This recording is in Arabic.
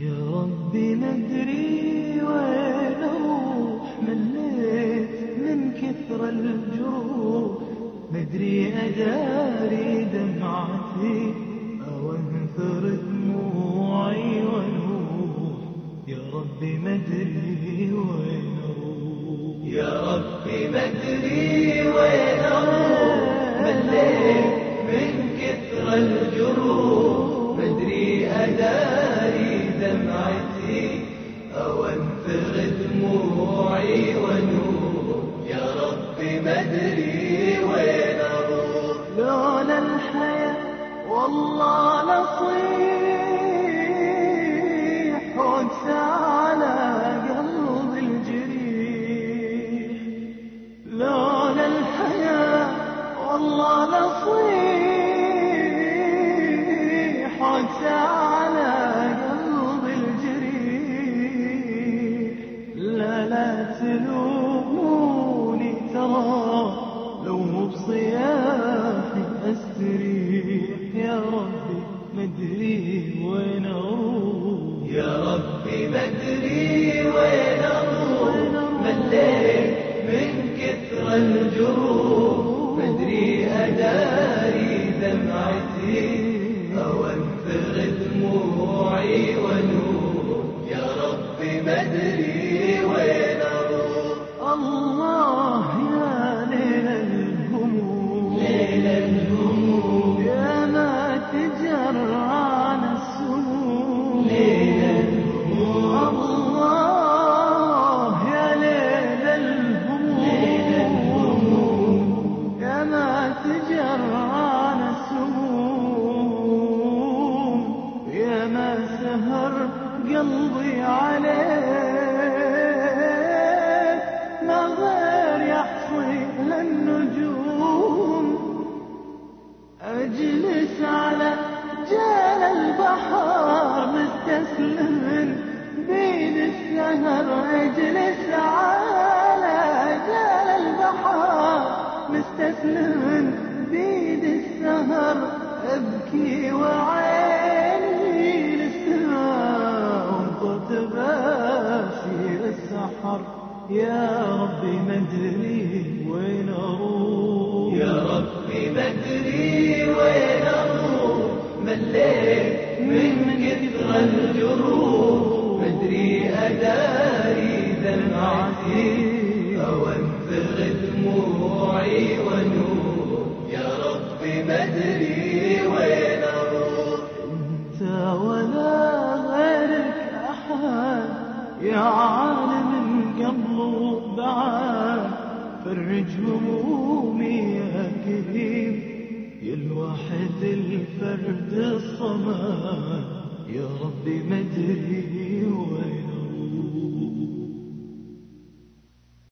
يا ربي ندري وين أروح مليت من كثر الجروح. مدري أداري دمعتي أو انثر دموعي ونوح. يا ربي مدري وين أروح يا ربي مدري مدري وين أروح لولا الحياة والله لصيح دمعتي سهر قلبي عليك. ما غير يحصي للنجوم. أجلس على جال البحر مستسلم بين السهر. أجلس على جال البحر مستسلم السحر يا ربي مدري وين أروح؟ يا ربي مدري وين أروح؟ مليت من كثر الجروح. مدري أداري دمعتي أو انثر دموعي ونوح يا ربي مدري وين أروح؟ أنت ولا غيرك أحد يا عالم. قبل وبعد فرج همومي يا كريم يا الواحد الفرد الصمد يا ربي مدري وين